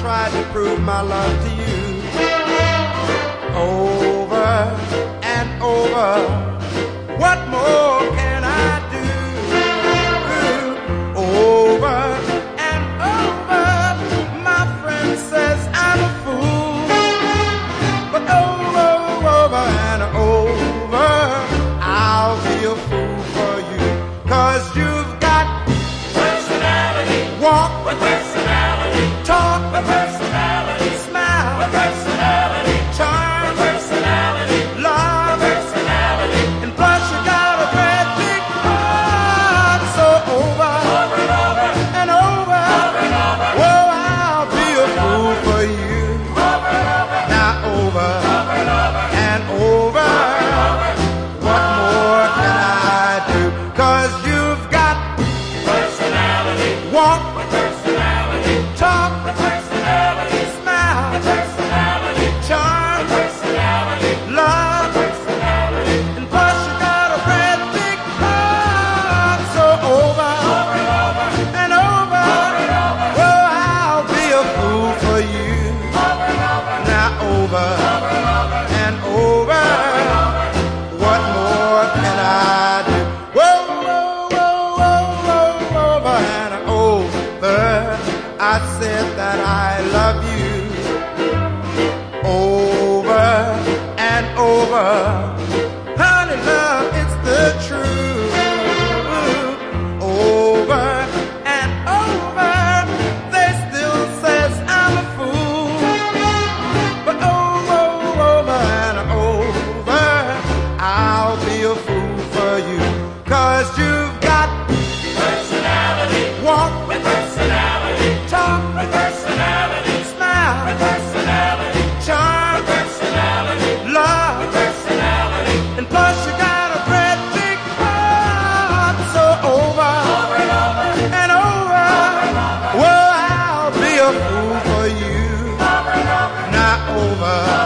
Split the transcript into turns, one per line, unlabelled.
tried to prove my love to you over and over. What more can I do? Over and over, my friend says I'm a fool. But over, over and over, I'll be a fool for you. Cause you've talk
With personality.
smile
With personality.
charm
Personality.
love
Personality.
and plus you got a great big heart so over
Over and over.
and over
Over and over.
well I'll be a fool for you
Over and over.
now over
Over and over.
and over what more can I do cause you've over
and over.
What more can I do? Whoa, whoa, whoa, whoa, whoa, over and over. I said that I love you. Over and over. Be a fool for you. Cause you've got
Personality.
walk,
With personality.
talk,
With personality.
smile, with
Personality.
charm, with
Personality.
love.
with Personality.
And plus you got a great big heart so over
Over and over.
and over. Well, I'll be a fool for you.
Over and over.